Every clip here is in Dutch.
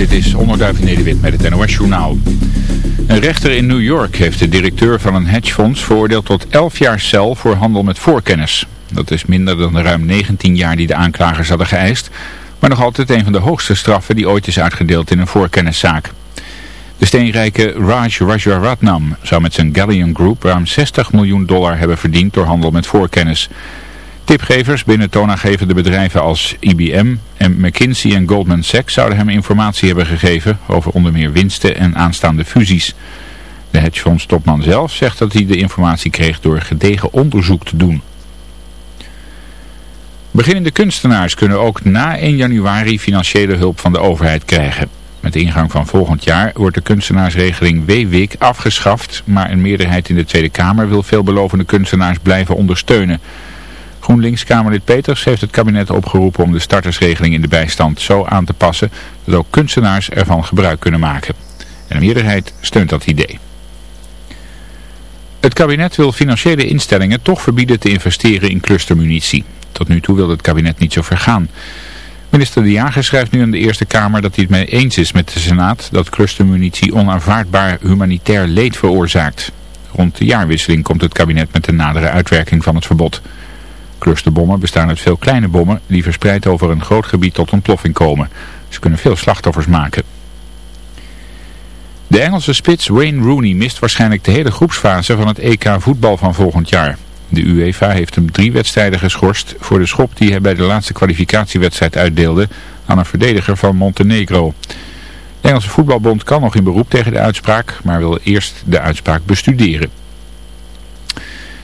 Dit is Onderduif Nederwit met het NOS Journaal. Een rechter in New York heeft de directeur van een hedgefonds veroordeeld tot 11 jaar cel voor handel met voorkennis. Dat is minder dan de ruim 19 jaar die de aanklagers hadden geëist, maar nog altijd een van de hoogste straffen die ooit is uitgedeeld in een voorkenniszaak. De steenrijke Raj Rajaratnam zou met zijn Galleon Group ruim 60 miljoen dollar hebben verdiend door handel met voorkennis. Tipgevers binnen toonaangevende bedrijven als IBM en McKinsey en Goldman Sachs zouden hem informatie hebben gegeven over onder meer winsten en aanstaande fusies. De hedgefonds topman zelf zegt dat hij de informatie kreeg door gedegen onderzoek te doen. Beginnende kunstenaars kunnen ook na 1 januari financiële hulp van de overheid krijgen. Met ingang van volgend jaar wordt de kunstenaarsregeling WWIC afgeschaft, maar een meerderheid in de Tweede Kamer wil veelbelovende kunstenaars blijven ondersteunen. GroenLinks-Kamerlid Peters heeft het kabinet opgeroepen om de startersregeling in de bijstand zo aan te passen dat ook kunstenaars ervan gebruik kunnen maken. En de meerderheid steunt dat idee. Het kabinet wil financiële instellingen toch verbieden te investeren in clustermunitie. Tot nu toe wil het kabinet niet zo ver gaan. Minister De Jager schrijft nu aan de Eerste Kamer dat hij het mee eens is met de Senaat dat clustermunitie onaanvaardbaar humanitair leed veroorzaakt. Rond de jaarwisseling komt het kabinet met de nadere uitwerking van het verbod. Clusterbommen bestaan uit veel kleine bommen die verspreid over een groot gebied tot ontploffing komen. Ze kunnen veel slachtoffers maken. De Engelse spits Wayne Rooney mist waarschijnlijk de hele groepsfase van het EK voetbal van volgend jaar. De UEFA heeft hem drie wedstrijden geschorst voor de schop die hij bij de laatste kwalificatiewedstrijd uitdeelde aan een verdediger van Montenegro. De Engelse voetbalbond kan nog in beroep tegen de uitspraak, maar wil eerst de uitspraak bestuderen.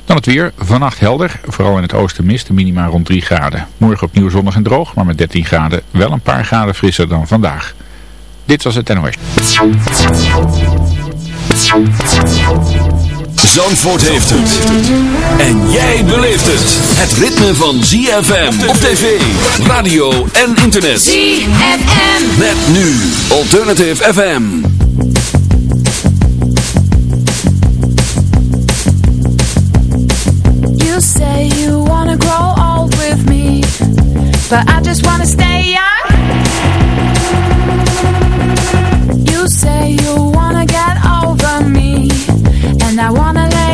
Dan het weer. Vannacht helder. Vooral in het oosten mist. De minima rond 3 graden. Morgen opnieuw zonnig en droog. Maar met 13 graden wel een paar graden frisser dan vandaag. Dit was het NOS. Zandvoort heeft het. En jij beleeft het. Het ritme van ZFM op tv, radio en internet. ZFM. Met nu Alternative FM. But I just wanna stay young. You say you wanna get over me, and I wanna lay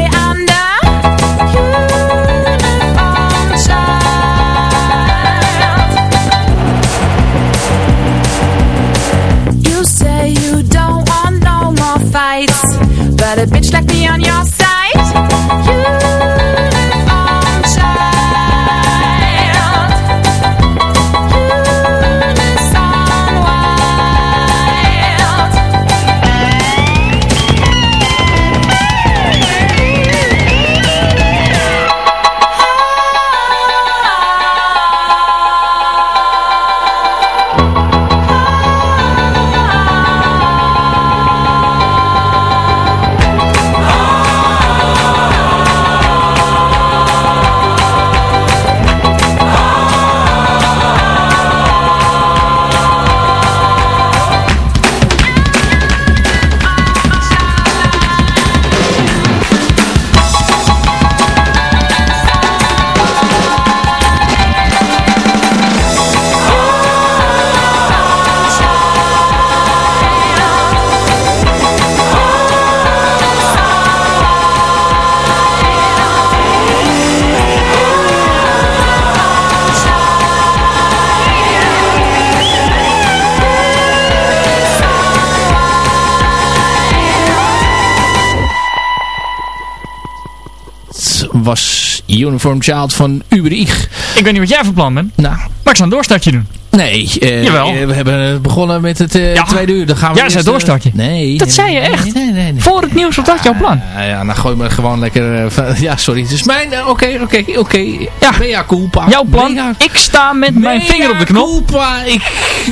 Uniform Child van Uber Ich. Ik weet niet wat jij van plan bent, Nou, maar ik zal een doorstartje doen. nee. Jawel. eh, we hebben begonnen met het Ja. tweede uur. Dan gaan we Jij eerst, zei doorstartje. nee. Dat zei je echt. Nee, nee, nee. Voor het nieuws was dat jouw plan. Ja, ja, dan gooi me gewoon lekker... ja, sorry. Het is mijn... Oké, oké, oké. Ja. Mea culpa. Jouw plan, Mea- ik sta met mijn vinger op de knop. culpa. Ik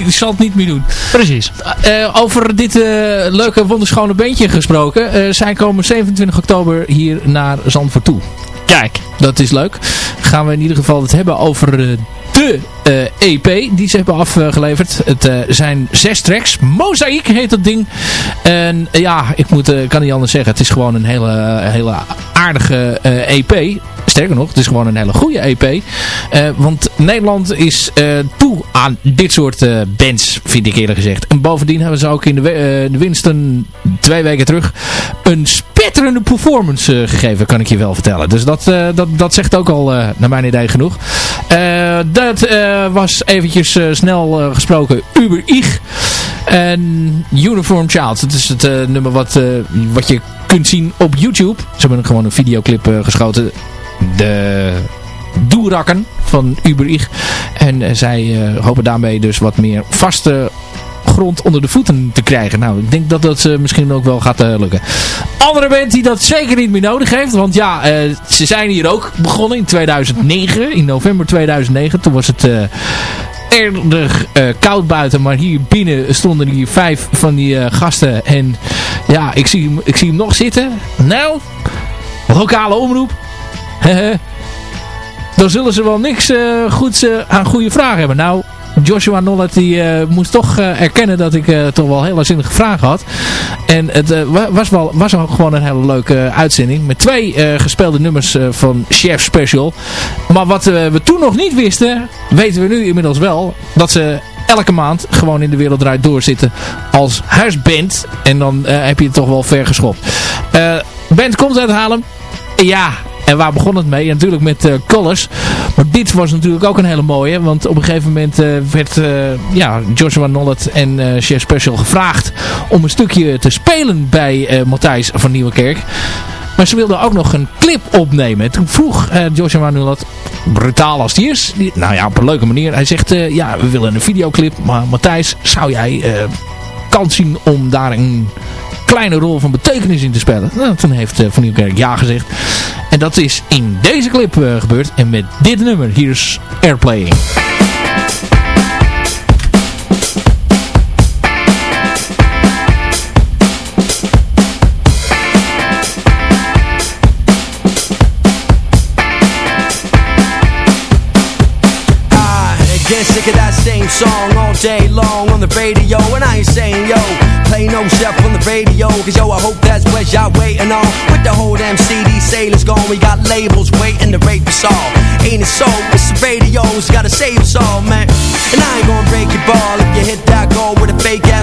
zal het niet meer doen. Precies. Over dit leuke wonderschone beentje gesproken. zij komen 27 oktober hier naar Zandvoort toe. Kijk, Dat is leuk. Gaan we in ieder geval het hebben over eh, de eh, EP die ze hebben afgeleverd. Het eh, zijn zes tracks. Mozaïek heet dat ding. En ja, ik moet, kan niet anders zeggen. Het is gewoon een hele, hele aardige EP. Sterker nog, het is gewoon een hele goede EP. Eh, want Nederland is eh, toe aan dit soort eh, bands, vind ik eerlijk gezegd. En bovendien hebben ze ook in de, de Winston twee weken terug een spetterende performance gegeven, kan ik je wel vertellen. Dus dat, dat, dat zegt ook al naar mijn idee genoeg. dat was eventjes snel gesproken Uber Ich. En Uniform Child. Dat is het nummer wat, wat je kunt zien op YouTube. Ze hebben gewoon een videoclip geschoten de doerakken van Uber. En uh, zij uh, hopen daarmee dus wat meer vaste grond onder de voeten te krijgen. Nou, ik denk dat dat uh, misschien ook wel gaat lukken. Andere band die dat zeker niet meer nodig heeft. Want ja, ze zijn hier ook begonnen in 2009. In november 2009. Toen was het erg koud buiten. Maar hier binnen stonden hier vijf van die gasten. En ja, ik zie, ik zie hem nog zitten. Nou, lokale omroep dan zullen ze wel niks uh, goeds uh, aan goede vragen hebben. Nou, Joshua Nollet die uh, moest toch erkennen dat ik toch wel hele zinnige vragen had. En het was, wel, was gewoon een hele leuke uitzending. Met twee gespeelde nummers van Chef Special. Maar wat we toen nog niet wisten, weten we nu inmiddels wel. Dat ze elke maand gewoon in de wereld draait doorzitten als huisband. En dan heb je het toch wel ver geschopt. band komt uit Haarlem. Ja, en waar begon het mee? natuurlijk met uh, Colors. Maar dit was natuurlijk ook een hele mooie. Want op een gegeven moment uh, werd uh, ja, Joshua Nollet en uh, Chef Special gevraagd om een stukje te spelen bij Matthijs van Nieuwekerk. Maar ze wilden ook nog een clip opnemen. En toen vroeg Joshua Nollet, brutaal als die is, nou ja, op een leuke manier. Hij zegt, ja, we willen een videoclip. Maar Matthijs, zou jij kans zien om daar een kleine rol van betekenis in te spelen. Nou, toen heeft uh, Van Nieuwkerk ja gezegd. En dat is in deze clip uh, gebeurd. En met dit nummer. Hier is Airplaying. Sick of that same song all day long on the radio And I ain't saying yo play no chef on the radio. Cause yo, I hope that's what y'all waiting on. With the whole damn CD sailors gone We got labels waiting to rape us all. Ain't it so? It's the radios Gotta save us all, man. And I ain't gonna break your ball If you hit that goal with a fake ass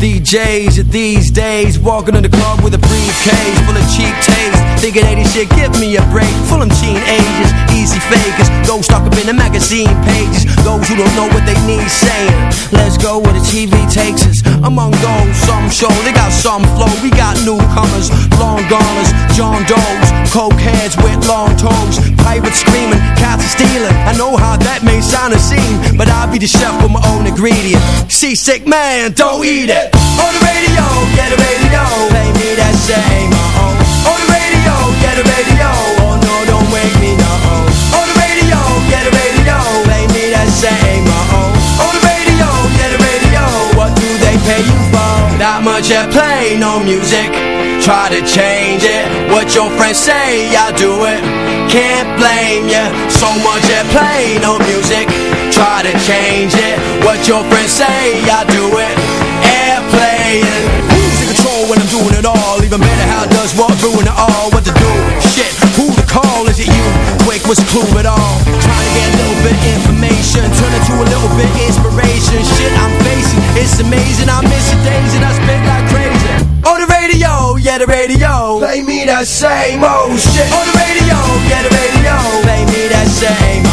DJs these days Walking in the club with a briefcase full of cheap taste Thinking 80 shit, give me a break. Full of teenagers, easy fakers. Those stuck up in the magazine pages. Those who don't know what they need saying. Let's go where the TV takes us. Among those, some show they got some flow. We got newcomers, long goners, John Doe's Coke heads with long toes. Pirates screaming, cats are stealing. I know how that may sound a scene But I'll be the chef with my own ingredient. Seasick man don't eat it. On the radio, get a radio. Play me that same, get radio. Oh no, don't wake me, no. On the radio, get a radio. Me that same. On the radio, get a radio. What do they pay you for? That much at play, no music. Try to change it. What your friends say, I do it. Can't blame ya. So much at play, no music try to change it What your friends say, I do it Airplaying doing it all? Even better, how does what ruin it all? What to do? Shit, who to call? Is it you? Quick, what's clue at all? Trying to get a little bit information Turn it to a little bit inspiration Shit I'm facing, it's amazing I miss the days and I spit like crazy On the radio, yeah the radio Play me that same old shit On the radio, yeah the radio Play me that same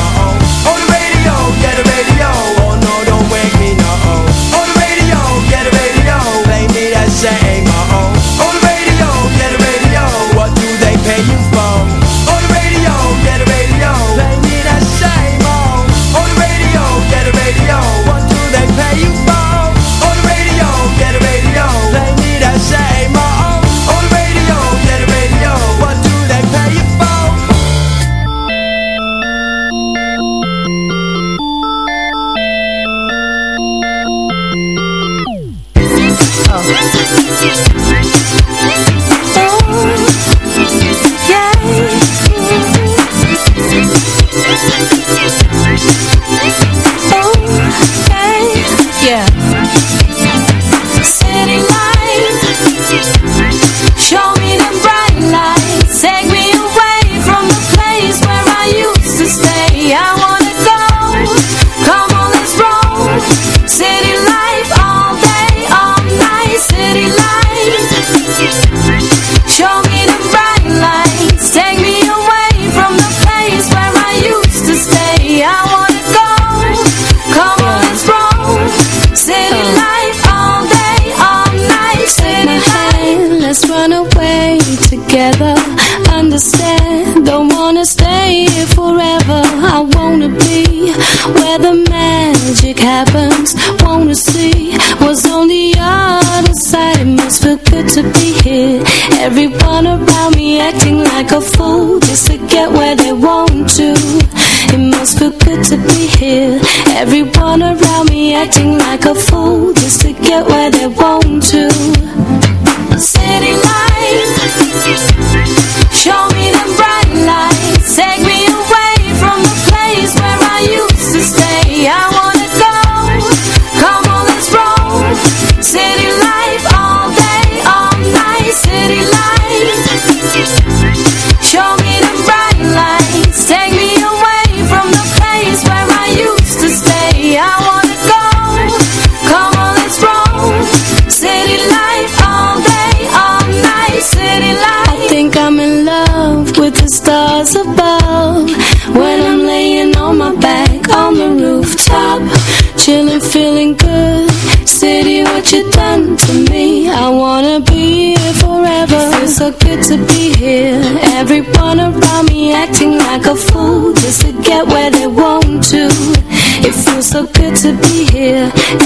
like a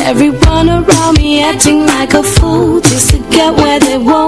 Everyone around me acting like a fool Just to get where they want.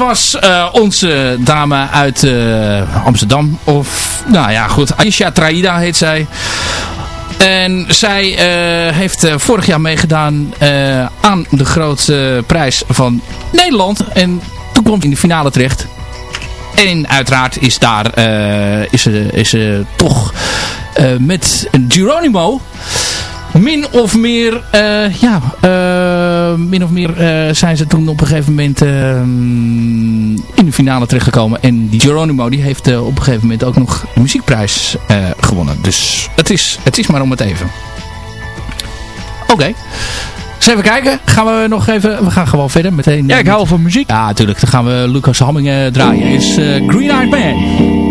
was eh, onze dame uit eh, Amsterdam. Of, nou ja, goed. Aisha Traida heet zij. En zij eh, heeft vorig jaar meegedaan aan de grote prijs van Nederland. En toen komt in de finale terecht. En uiteraard is daar is, ze, is ze toch met Geronimo min of meer, eh, ja, eh, min of meer eh, zijn ze toen op een gegeven moment ehm, in de finale terechtgekomen. En die Geronimo die heeft op een gegeven moment ook nog de muziekprijs gewonnen. Dus het is, het is maar om het even. Oké. eens even kijken. Gaan we nog even... We gaan gewoon verder meteen. Ja, ik hou van muziek. Ja, natuurlijk. Dan gaan we Lucas Hamming draaien. Is Green Eyed Man.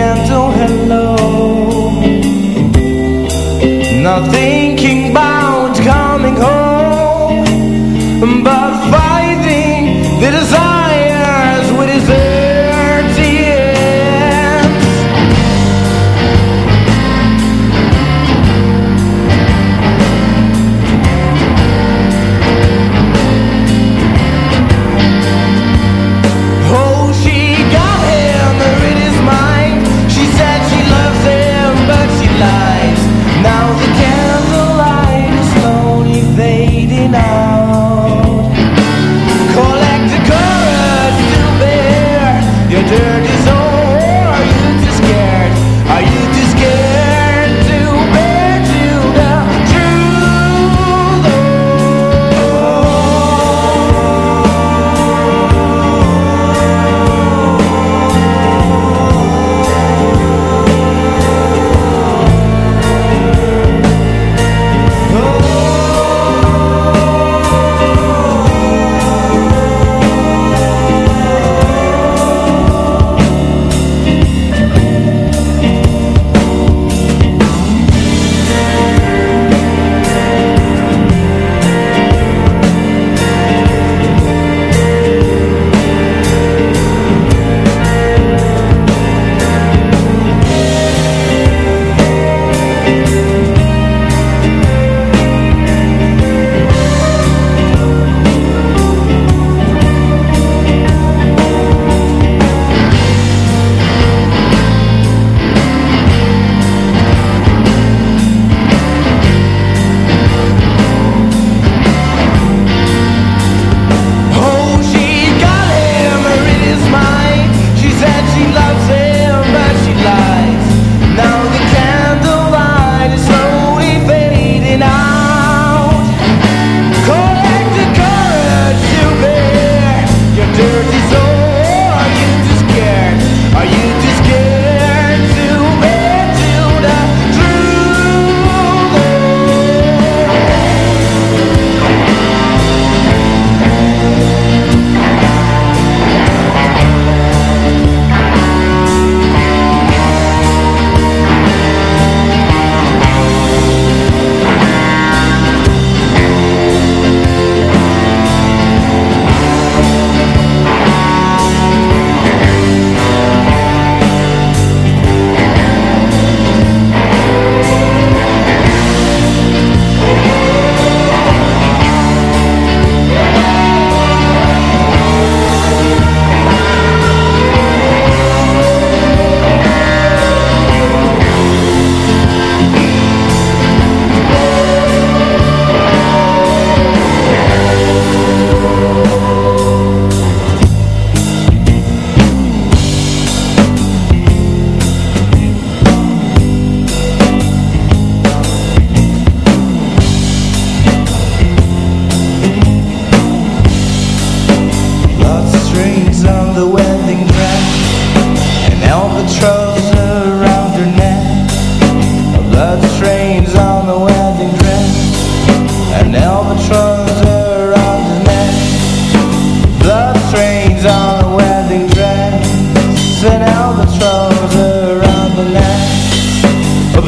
and oh hello. Nothing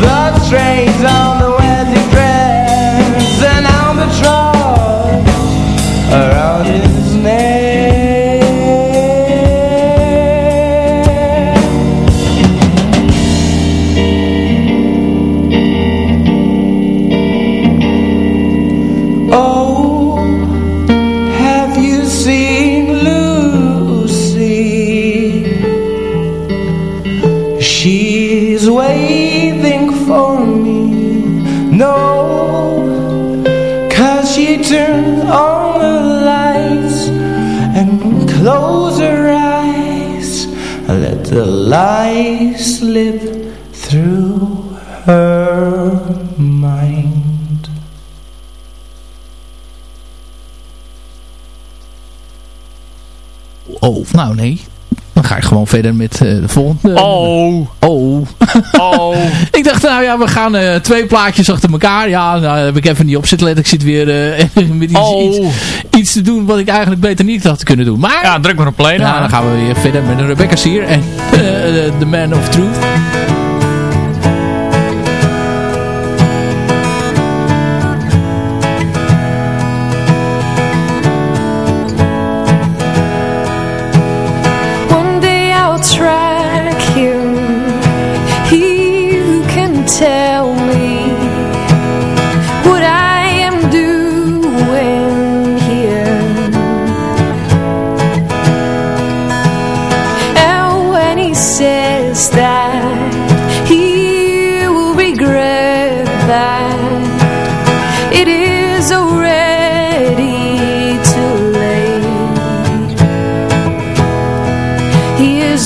Love verder met eh, de volgende. Oh. Oh. Oh. ik dacht, nou ja, we gaan eh, twee plaatjes achter elkaar. Ja, nou heb ik even niet op zitten letten. Ik zit weer eh, met iets, Oh. iets, iets te doen wat ik eigenlijk beter niet had kunnen doen. Maar Ja, druk maar op play. ja, dan gaan we weer verder met Rebecca Sier en The Man of Truth.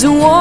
I.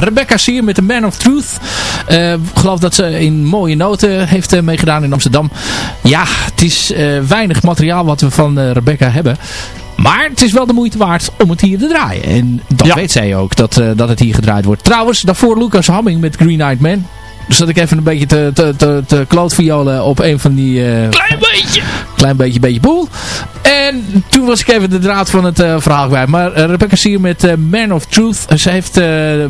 Rebecca Sier met de Man of Truth. Uh, geloof dat ze in mooie noten heeft meegedaan in Amsterdam. Ja, het is weinig materiaal wat we van Rebecca hebben. Maar het is wel de moeite waard om het hier te draaien. En dat ja. weet zij ook, dat, dat het hier gedraaid wordt. Trouwens, daarvoor Lucas Hamming met Green Eyed Man. Dus zat ik even een beetje te, te, te, te klootviolen op een van die... Uh, klein beetje! Klein beetje, beetje boel. En toen was ik even de draad van het uh, verhaal kwijt. Maar uh, Rebecca Sier met Man of Truth. Ze heeft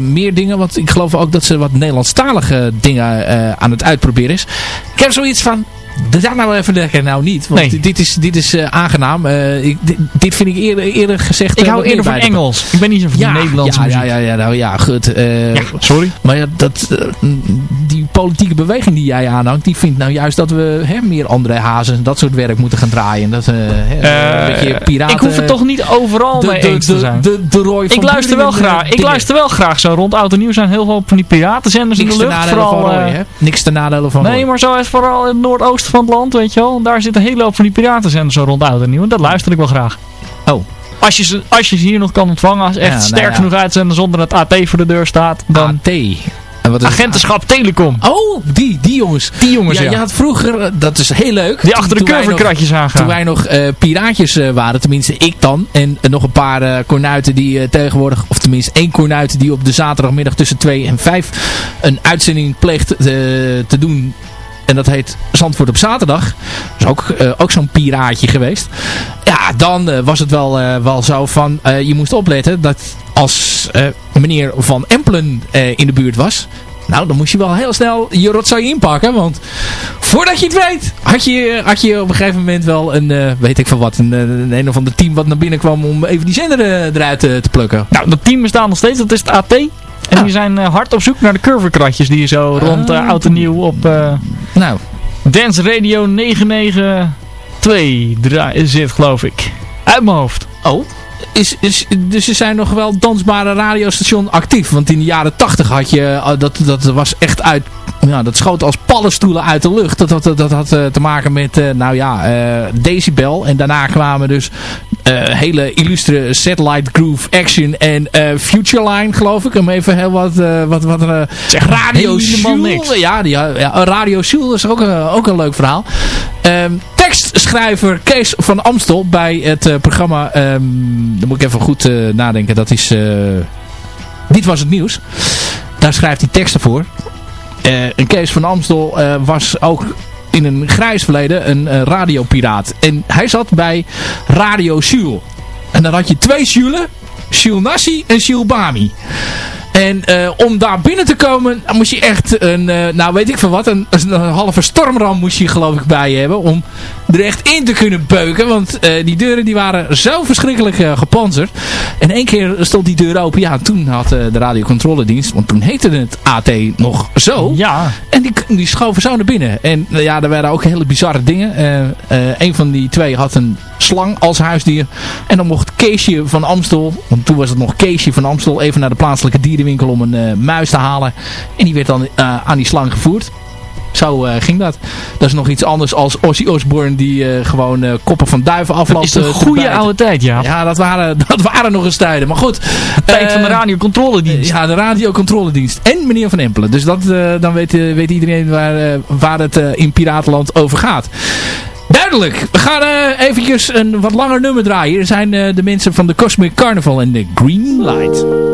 meer dingen. Want ik geloof ook dat ze wat Nederlandstalige dingen aan het uitproberen is. Ik heb zoiets van daar nou even lekker nou niet. Want nee. dit is, dit is uh, aangenaam. Uh, ik, dit, dit, vind ik eerder, eerder gezegd... Ik hou eerder van Engels. Ik ben niet zo van ja, Nederlands ja, ja, ja, ja, nou ja, goed. Uh, ja, sorry. Maar ja, dat, die politieke beweging die jij aanhangt... die vindt nou juist dat we hè, meer andere hazen en dat soort werk moeten gaan draaien. Dat, hè, een beetje piraten... Ik hoef het toch niet overal de, mee eens te zijn. De, de, de Roy ik luister wel graag. Ik luister wel graag zo rond Oud en Nieuw zijn heel veel van die piratenzenders in de lucht. Vooral, van Roy, hè? Niks te nadelen van Nee, maar zo is vooral in het noordoosten van het land, weet je wel. En daar zitten een hele hoop van die piratenzenders zo rond oud en nieuw. En dat luister ik wel graag. Oh. Als je ze, als je ze hier nog kan ontvangen, als echt ja, sterk nou ja. genoeg uitzenden zonder dat AT voor de deur staat. Dan AT. En wat is Agentenschap Telecom. Oh, die, die jongens. Die jongens, ja. ja. Je had vroeger, dat is heel leuk. Die achter de curvekratjes aangaan. Toen wij nog uh, piraatjes uh, waren, tenminste ik dan. En uh, nog een paar kornuiten die tegenwoordig, of tenminste één kornuiten die op de zaterdagmiddag tussen 2 en 5 een uitzending pleegt te doen en dat heet Zandvoort op zaterdag. Dat is ook, uh, ook zo'n piraatje geweest. Ja, dan uh, was het wel, uh, wel zo van... je moest opletten dat als meneer Van Empelen in de buurt was... Nou, dan moest je wel heel snel je rotzooi inpakken. Want voordat je het weet, had je, had je op een gegeven moment wel een, weet ik van wat, een, een, een of ander team wat naar binnen kwam om even die zender eruit te plukken. Nou, dat team bestaat nog steeds, dat is het AT. En die zijn uh, hard op zoek naar de curvekratjes die je zo rond uh, oud en nieuw op uh, nou. Dance Radio 992 zit, geloof ik. Uit mijn hoofd. Oh. Is, is, dus ze zijn nog wel dansbare radiostation actief. Want in de jaren 80 had je, dat, dat was echt uit ja, dat schoot als paddenstoelen uit de lucht. Dat, dat, dat, had uh, te maken met, uh, nou ja, uh, Decibel. En daarna kwamen dus hele illustre Satellite Groove Action en Futureline, geloof ik. Om even heel wat, wat, wat Radio Shoel. Ja, die, ja, Radio Shoel is ook, ook een leuk verhaal. Um, tekstschrijver Kees van Amstel bij het programma, um, dan moet ik even goed nadenken, dat is, dit was het nieuws. Daar schrijft hij teksten voor. En Kees van Amstel was ook in een grijs verleden een uh, radiopiraat. En hij zat bij Radio Jules. En dan had je twee Jules. Jules Nassi en Jules Bami. En uh, om daar binnen te komen moest je echt een, uh, nou weet ik van wat, een, een, halve stormram moest je geloof ik bij je hebben. Om er echt in te kunnen beuken. Want uh, die deuren die waren zo verschrikkelijk gepanzerd. En één keer stond die deur open. Ja, toen had de radiocontroledienst, want toen heette het AT nog zo. Ja. En die, die schoven zo naar binnen. En ja, er waren ook hele bizarre dingen. een van die twee had een slang als huisdier. En dan mocht Keesje van Amstel, want toen was het nog Keesje van Amstel, even naar de plaatselijke dierenwinkel om een uh, muis te halen. En die werd dan uh, aan die slang gevoerd. Zo uh, ging dat. Dat is nog iets anders als Ozzy Osbourne die gewoon koppen van duiven afloopt. Dat is een goede oude tijd, ja. Ja, dat waren, dat waren nog eens tijden. Maar goed. De tijd van de radiocontroledienst. ja, de radiocontroledienst. En meneer Van Empelen. Dus dat, dan weet, weet iedereen waar, waar het in Piratenland over gaat. Duidelijk. We gaan eventjes een wat langer nummer draaien. Hier zijn de mensen van de Cosmic Carnival en de Green Light.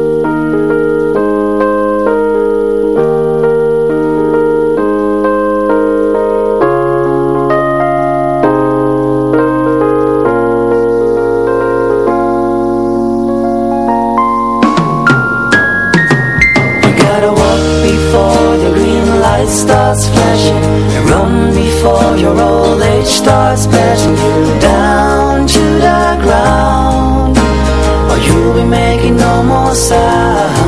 Starts flashing. Run before your old age starts splashing you down to the ground. Or you'll be making no more sound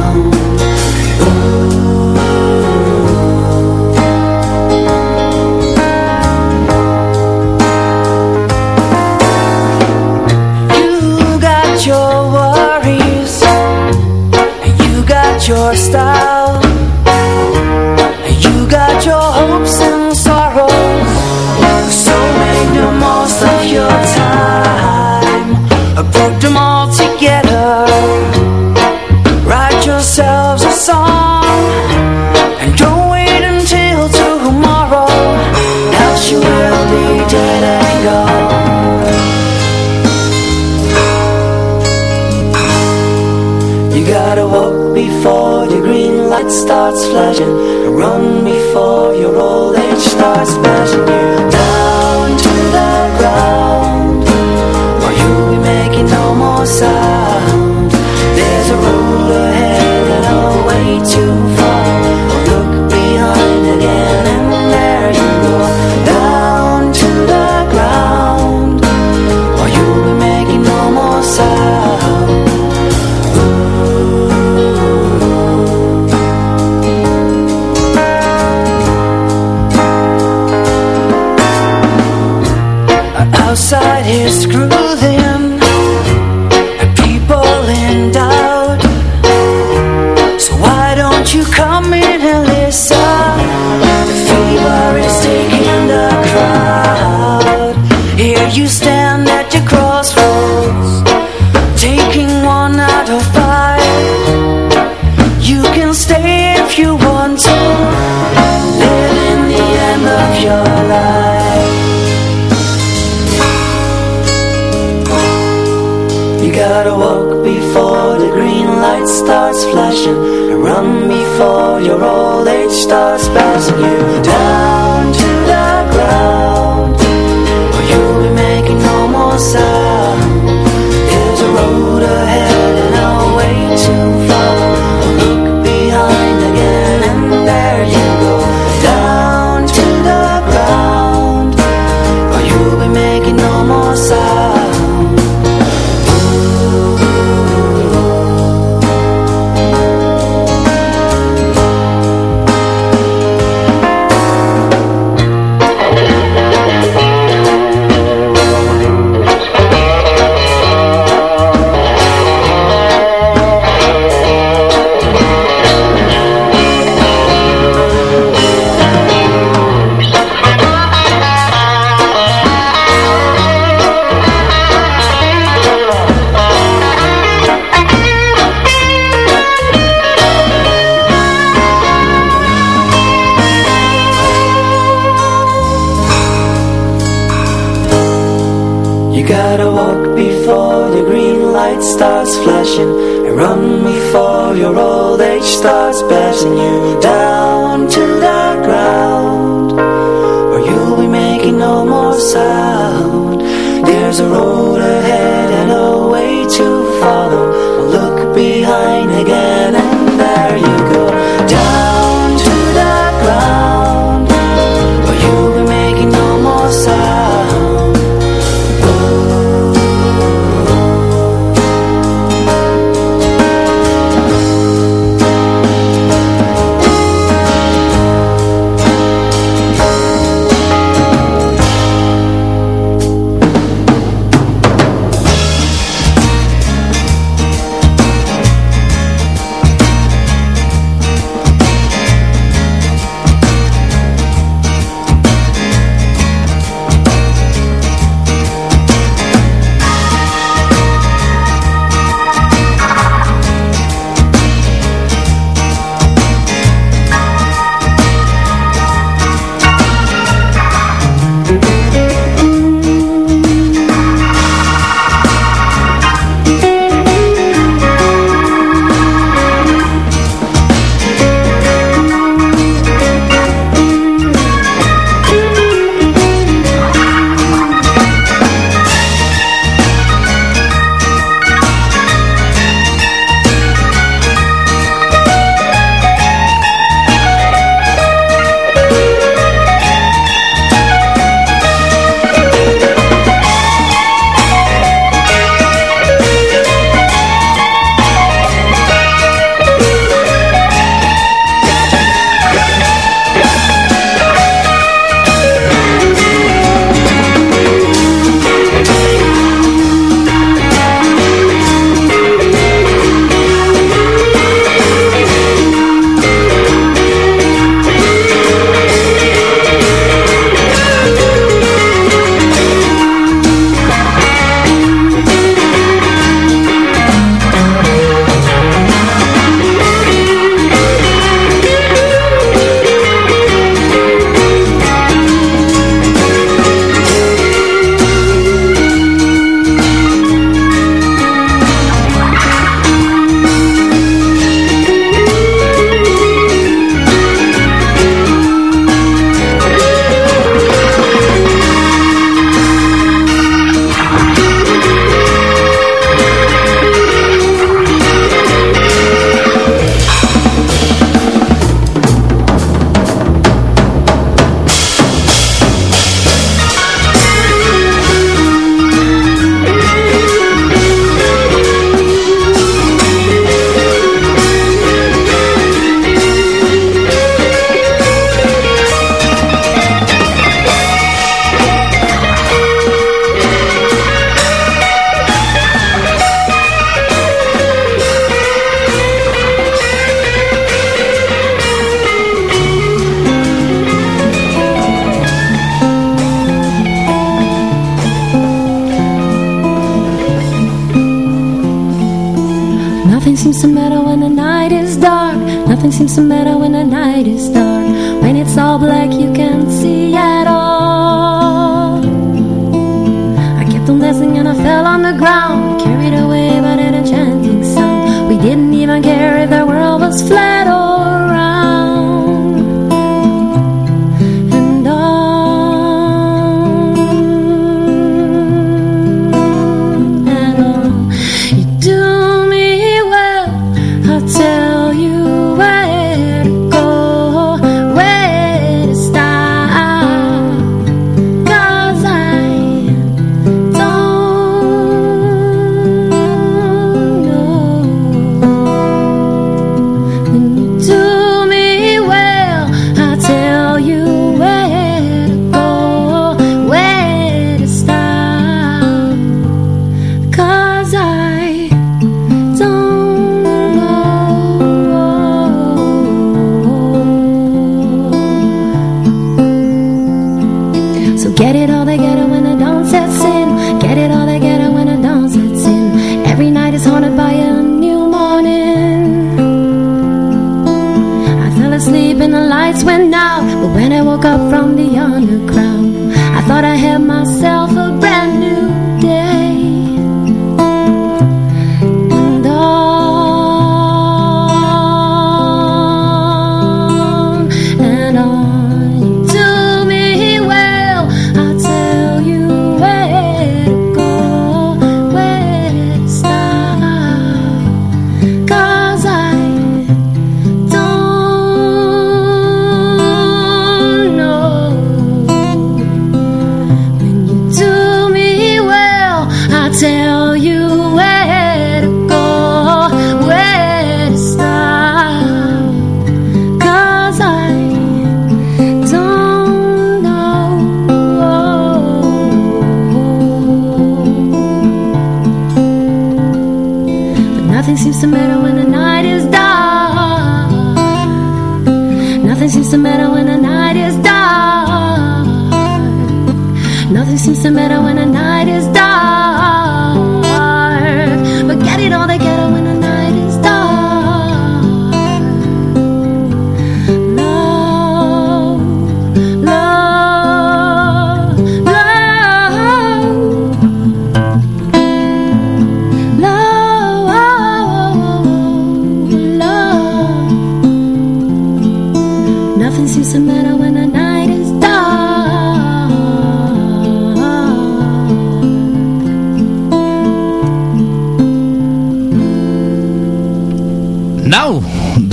Run before your old age starts bashing you for your old age starts passing you down.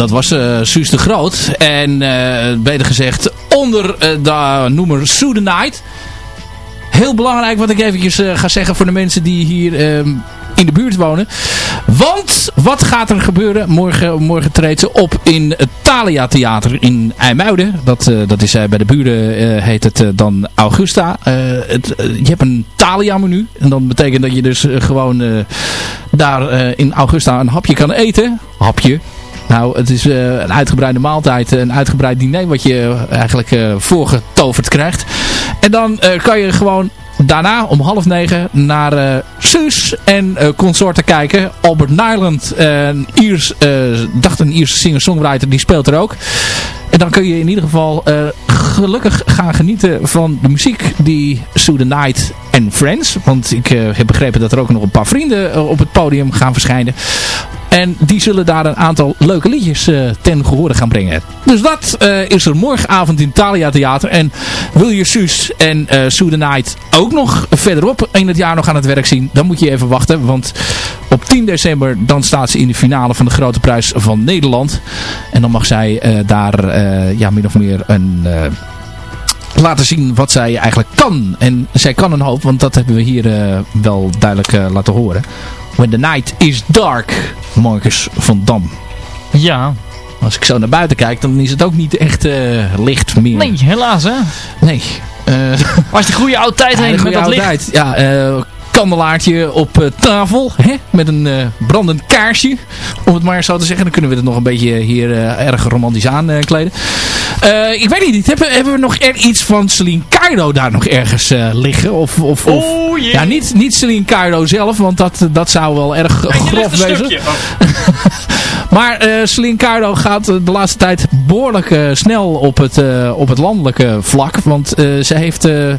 Dat was eh Suus de Groot. En eh beter gezegd onder eh, de noemer Sue Night. Heel belangrijk wat ik eventjes ga zeggen voor de mensen die hier ehm, in de buurt wonen. Want wat gaat er gebeuren? Morgen, morgen treedt ze op in het Thalia Theater in IJmuiden. Dat, dat is bij de buren heet het dan Augusta. Je hebt een Thalia menu. En dat betekent dat je dus gewoon daar in Augusta een hapje kan eten. Hapje. Nou, het is eh, een uitgebreide maaltijd, een uitgebreid diner wat je eh, eigenlijk eh, voorgetoverd krijgt. En dan kan je gewoon daarna om half negen naar eh Suus en consorten kijken. Albert Nyland, een Iers, eh, dacht een Ierse singer-songwriter, die speelt er ook. En dan kun je in ieder geval gelukkig gaan genieten van de muziek die Sue the Night en Friends. Want ik heb begrepen dat er ook nog een paar vrienden op het podium gaan verschijnen. En die zullen daar een aantal leuke liedjes eh, ten gehore gaan brengen. Dus dat eh, is er morgenavond in Thalia Theater. En wil je Suus en eh Sue the Night ook nog verderop in het jaar nog aan het werk zien? Dan moet je even wachten. Want op 10 december dan staat ze in de finale van de Grote Prijs van Nederland. En dan mag zij daar ja, min of meer een... laten zien wat zij eigenlijk kan. En zij kan een hoop, want dat hebben we hier wel duidelijk laten horen. When the night is dark, Marcus van Dam. Ja. Als ik zo naar buiten kijk, dan is het ook niet echt eh, licht meer. Nee, helaas hè. Nee. Eh, Was de goede oude tijd ja, heen de met dat licht. tijd. Ja, eh, kandelaartje op eh, tafel. Hè? Met een eh, brandend kaarsje. Om het maar zo te zeggen. Dan kunnen we het nog een beetje hier eh, erg romantisch aankleden. Ik weet niet, hebben, hebben we nog er iets van Celine Cairo daar nog ergens liggen? Of, of, of, Oh, ja, niet, niet Celine Cairo zelf, want dat, dat zou wel erg grof wezen. Maar eh Celine Cairo gaat eh, de laatste tijd behoorlijk eh, snel op het, eh, op het landelijke vlak. Want eh, ze heeft eh,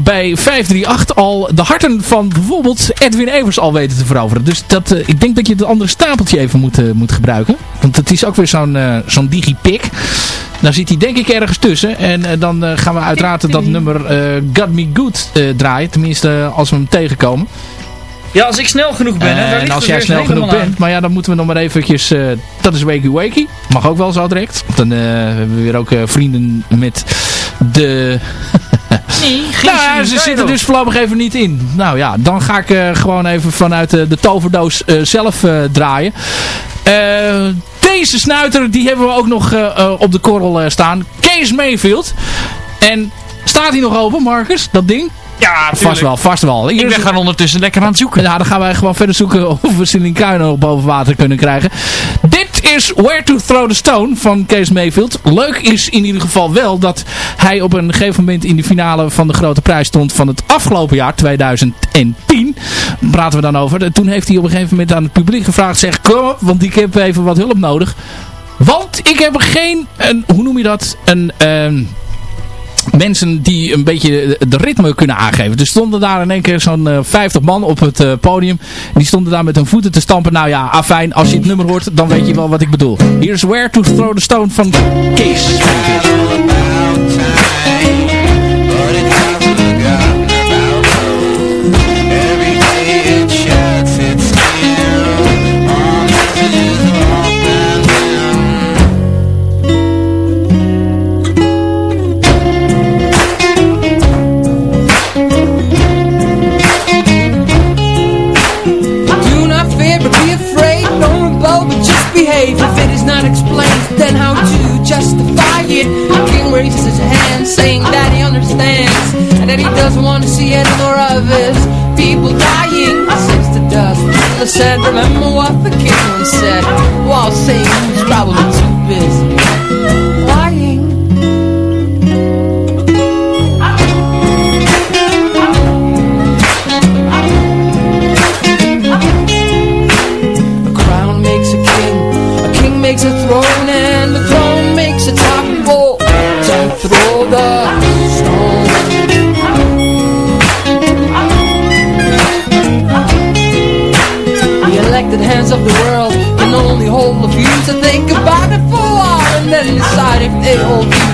bij 538 al de harten van bijvoorbeeld Edwin Evers al weten te veroveren. Dus dat, eh, ik denk dat je het andere stapeltje even moet, eh, moet gebruiken. Want het is ook weer zo'n eh, zo'n digipik. Daar zit hij denk ik ergens tussen. En eh, dan eh, gaan we uiteraard dat nummer eh Got Me Good eh, draaien. Tenminste eh, als we hem tegenkomen. Ja, als ik snel genoeg ben. hè, en als jij snel genoeg bent. aan. Maar ja, dan moeten we nog maar eventjes... eh, dat is Wakey Wakey. Mag ook wel zo direct. Dan eh, hebben we weer ook eh, vrienden met de... Nee, geen Nou ze zitten dus voorlopig even niet in. Nou ja, dan ga ik gewoon even vanuit de toverdoos zelf draaien. Deze snuiter, die hebben we ook nog op de korrel staan. Kees Mayfield. En staat hij nog open, Marcus? Dat ding? Ja, Vast wel, vast wel. Hier Ik ben gaan ondertussen lekker aan het zoeken. ja, dan gaan wij gewoon verder zoeken of we nog boven water kunnen krijgen. Dit is Where to Throw the Stone van Kees Mayfield. Leuk is in ieder geval wel dat hij op een gegeven moment in de finale van de grote prijs stond van het afgelopen jaar, 2010. Daar praten we dan over. En Toen heeft hij op een gegeven moment aan het publiek gevraagd, zeg kom op, want ik heb even wat hulp nodig. Want ik heb geen, een, hoe noem je dat, een... ehm, mensen die een beetje de, ritme kunnen aangeven. Er stonden daar in één keer zo'n eh, 50 man op het eh, podium. Die stonden daar met hun voeten te stampen. Nou ja, afijn, als je het nummer hoort, dan weet je wel wat ik bedoel. Hier is Where to Throw the Stone van Kees. Explained, how to justify it? King raises his hand, saying that he understands, and that he doesn't want to see any more of his people dying. Since the dust the said, remember what the king said, while saying he was probably too busy lying. A crown makes a king, a king makes a throne, the elected hands of the world can only hold a few to think about it for a while and then decide if they hold you.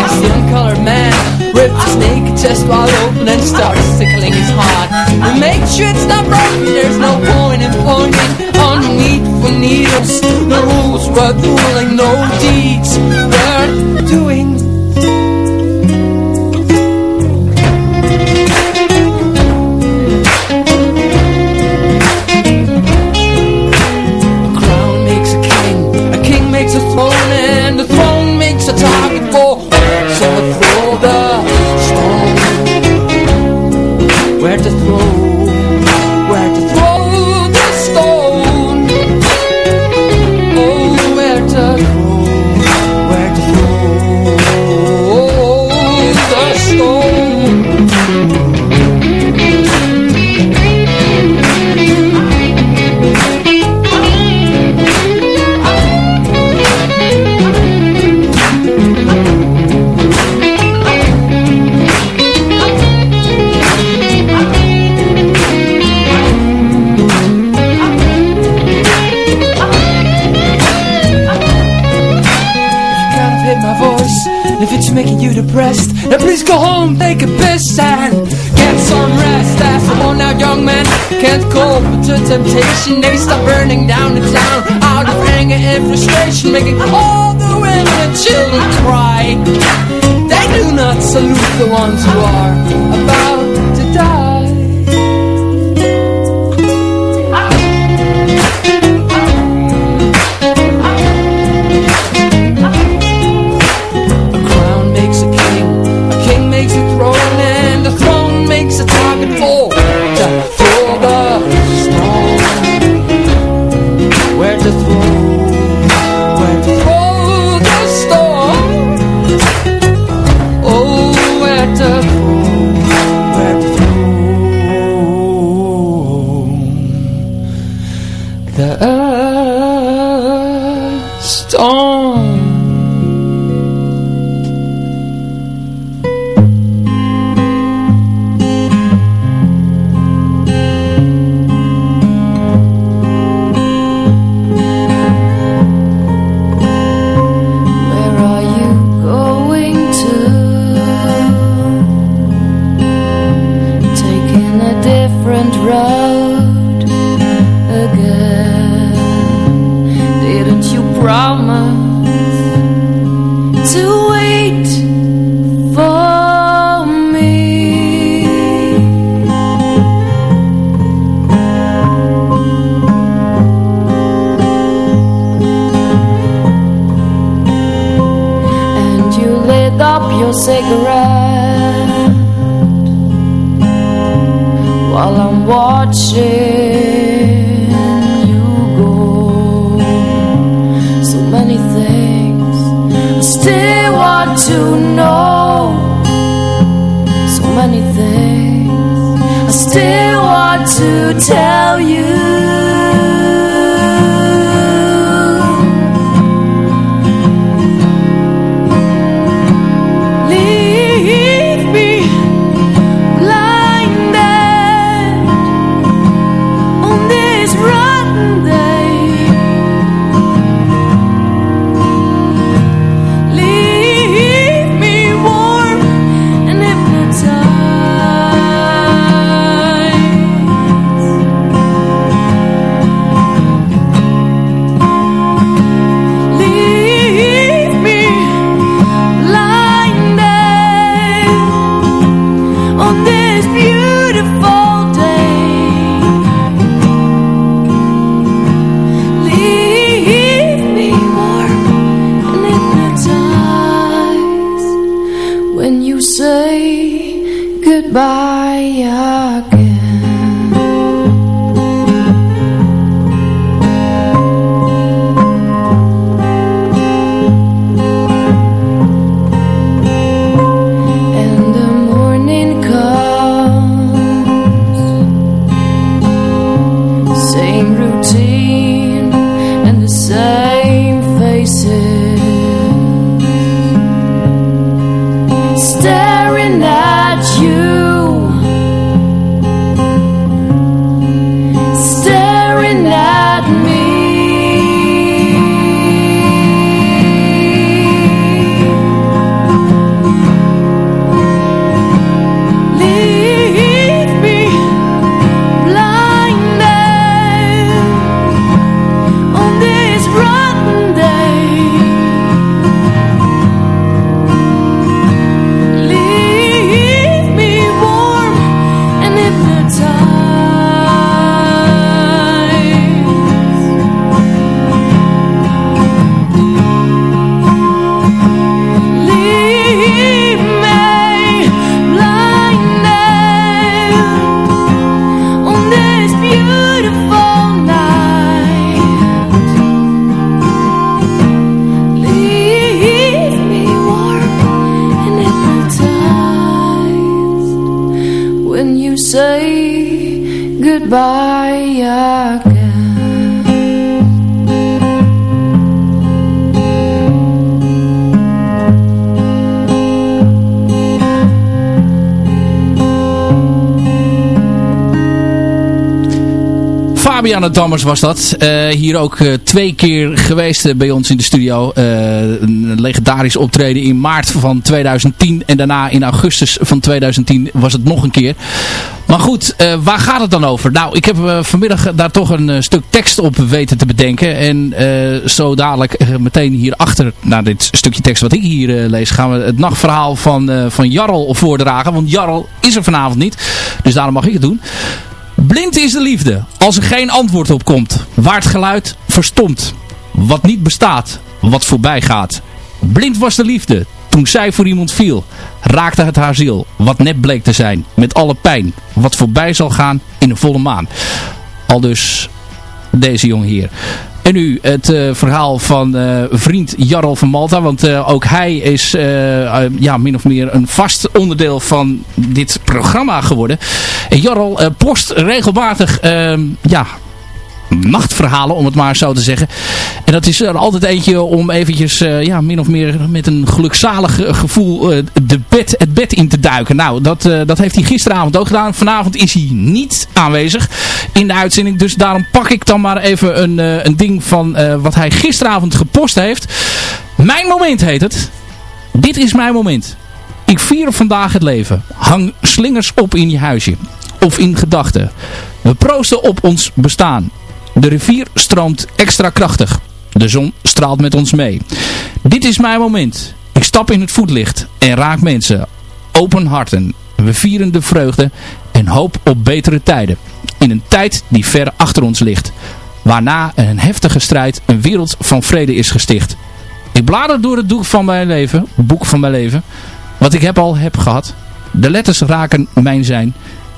As the uncolored man rips his naked chest wide open and starts sickling his heart. To make sure it's not broken, there's no point in pointing on need for needles. No rules worth the willing, no deeds worth doing. Temptation They start burning down the town. Out of anger and frustration Making all the women and children cry. They do not salute the ones who are About to die dust goodbye again. Fabiana Dammers was dat. Eh, hier ook eh, twee keer geweest eh, bij ons in de studio. Een legendarisch optreden in maart van 2010. En daarna in augustus van 2010 was het nog een keer. Maar goed, waar gaat het dan over? Nou, ik heb vanmiddag daar toch een stuk tekst op weten te bedenken. En zo dadelijk meteen hierachter, naar dit stukje tekst wat ik hier lees, gaan we het nachtverhaal van, van Jarl voordragen. Want Jarl is er vanavond niet. Dus daarom mag ik het doen. Blind is de liefde. Als er geen antwoord op komt. Waar het geluid verstomt. Wat niet bestaat. Wat voorbij gaat. Blind was de liefde. Toen zij voor iemand viel. Raakte het haar ziel. Wat net bleek te zijn. Met alle pijn. Wat voorbij zal gaan in een volle maan. Al dus deze jongen hier. En nu het eh, verhaal van eh, vriend Jarl van Malta. Want eh, ook hij is ja, min of meer een vast onderdeel van dit programma geworden. En Jarl post regelmatig ehm, ja, nachtverhalen, om het maar zo te zeggen. En dat is er altijd eentje om eventjes, ja, min of meer met een gelukzalig gevoel de bed, het bed in te duiken. Nou, dat, dat heeft hij gisteravond ook gedaan. Vanavond is hij niet aanwezig in de uitzending. Dus daarom pak ik dan maar even een, een ding van wat hij gisteravond gepost heeft. Mijn moment heet het. Dit is mijn moment. Ik vier vandaag het leven. Hang slingers op in je huisje. Of in gedachten. We proosten op ons bestaan. De rivier stroomt extra krachtig. De zon straalt met ons mee. Dit is mijn moment. Ik stap in het voetlicht en raak mensen. Open harten. We vieren de vreugde en hoop op betere tijden. In een tijd die ver achter ons ligt. Waarna een heftige strijd een wereld van vrede is gesticht. Ik blader door het boek van mijn leven. Boek van mijn leven. Wat ik heb al heb gehad. De letters raken mijn zijn.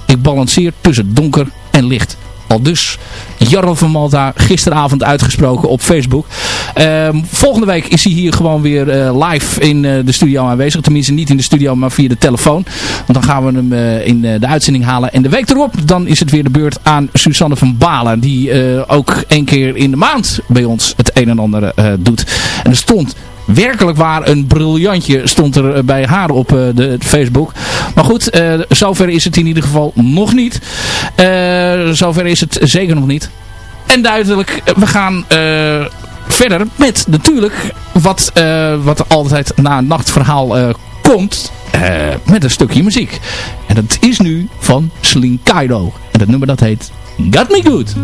Ik balanceer tussen donker en licht. Al dus Jarl van Malta gisteravond uitgesproken op Facebook. Ehm, volgende week is hij hier gewoon weer eh, live in uh, de studio aanwezig. Tenminste niet in de studio, maar via de telefoon. Want dan gaan we hem uh, in de uitzending halen. En de week erop, dan is het weer de beurt aan Susanne van Balen. Die ook één keer in de maand bij ons het een en ander doet. En er stond werkelijk waar een briljantje stond er eh, bij haar op uh, de, Facebook. Maar goed, uh, zover is het in ieder geval nog niet. Zover is het zeker nog niet. En duidelijk, we gaan verder met natuurlijk wat, wat altijd na een nachtverhaal komt. met een stukje muziek. En dat is nu van Celine Kaido. En dat nummer dat heet Got Me Good.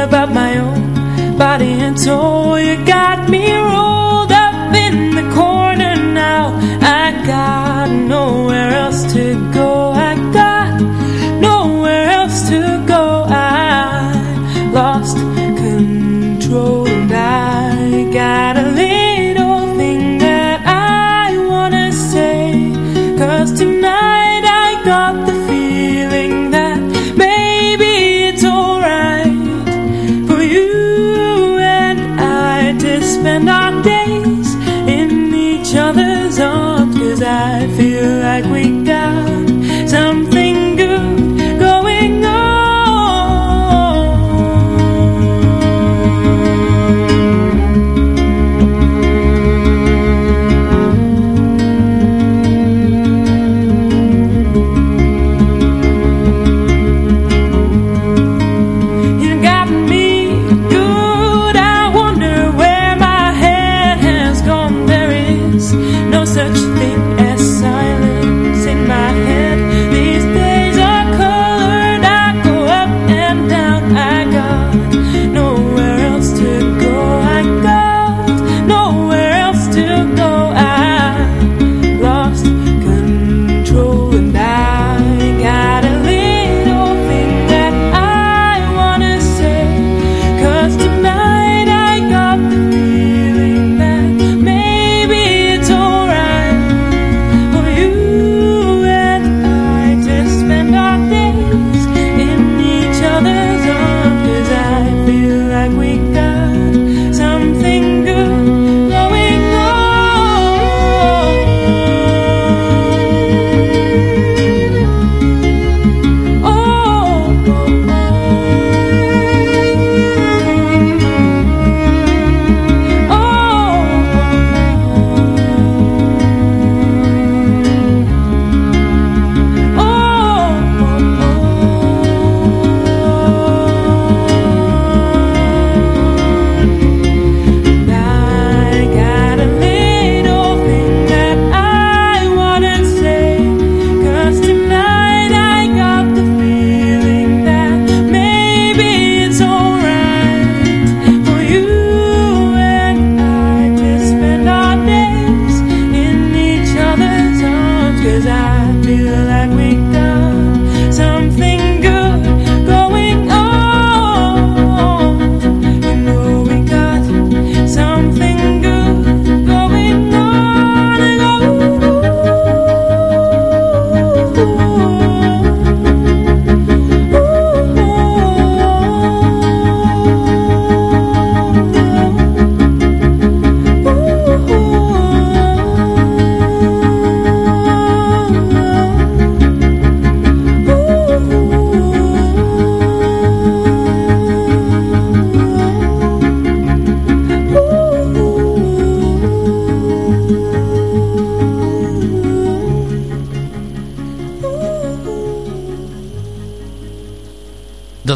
About my own body and soul. You got me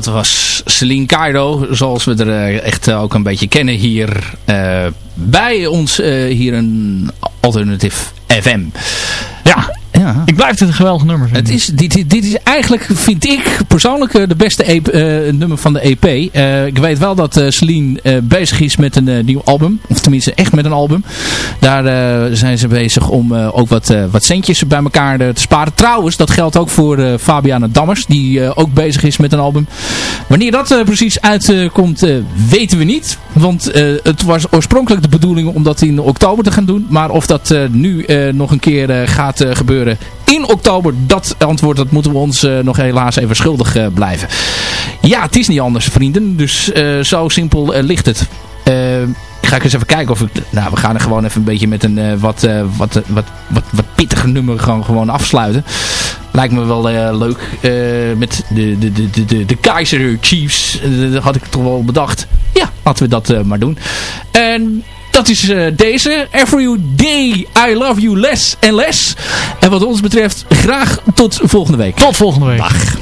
dat was Celine Cairo, zoals we er eh, echt eh, ook een beetje kennen hier eh, bij ons hier een Alternative FM. Ik blijf het een geweldig nummer vinden. Het is, dit, dit, dit is eigenlijk, vind ik persoonlijk, eh, de beste EP, eh, nummer van de EP. Eh, ik weet wel dat eh, Celine eh, bezig is met een nieuw album. Of tenminste echt met een album. Daar eh, zijn ze bezig om eh, ook wat, wat centjes bij elkaar te sparen. Trouwens, dat geldt ook voor eh Fabiana Dammers. Die eh, ook bezig is met een album. Wanneer dat eh, precies uitkomt, eh, weten we niet. Want eh, het was oorspronkelijk de bedoeling om dat in oktober te gaan doen. Maar of dat eh, nu eh, nog een keer gaat gebeuren in oktober, dat antwoord dat moeten we ons nog helaas even schuldig blijven. Ja, het is niet anders vrienden. Dus zo simpel ligt het. Ga ik eens even kijken of ik... Nou, we gaan er gewoon even een beetje met een wat, wat, wat, wat, wat pittiger nummer gewoon, gewoon afsluiten. Lijkt me wel leuk. eh, met de, de, de, de, de, Kaiser Chiefs. Dat had ik toch wel bedacht. Laten we dat eh, maar doen. En dat is eh, deze. Every day I love you less and less. En wat ons betreft graag tot volgende week. Tot volgende week. Dag.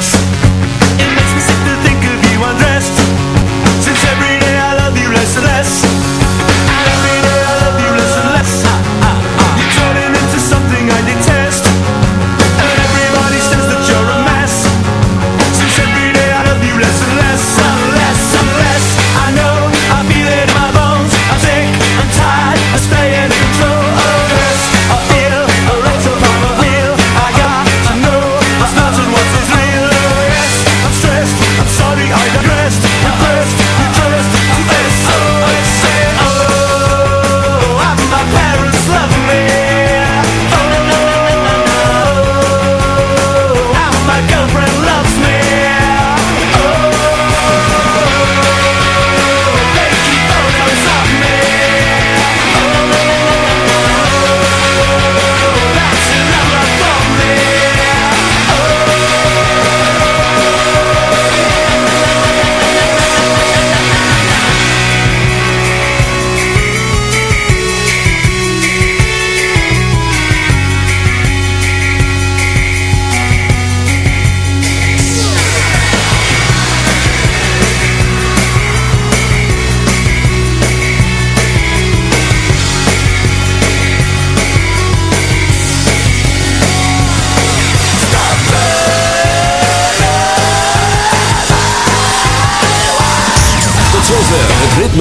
It makes me sick to think of you undressed. Since every day I love you less and less.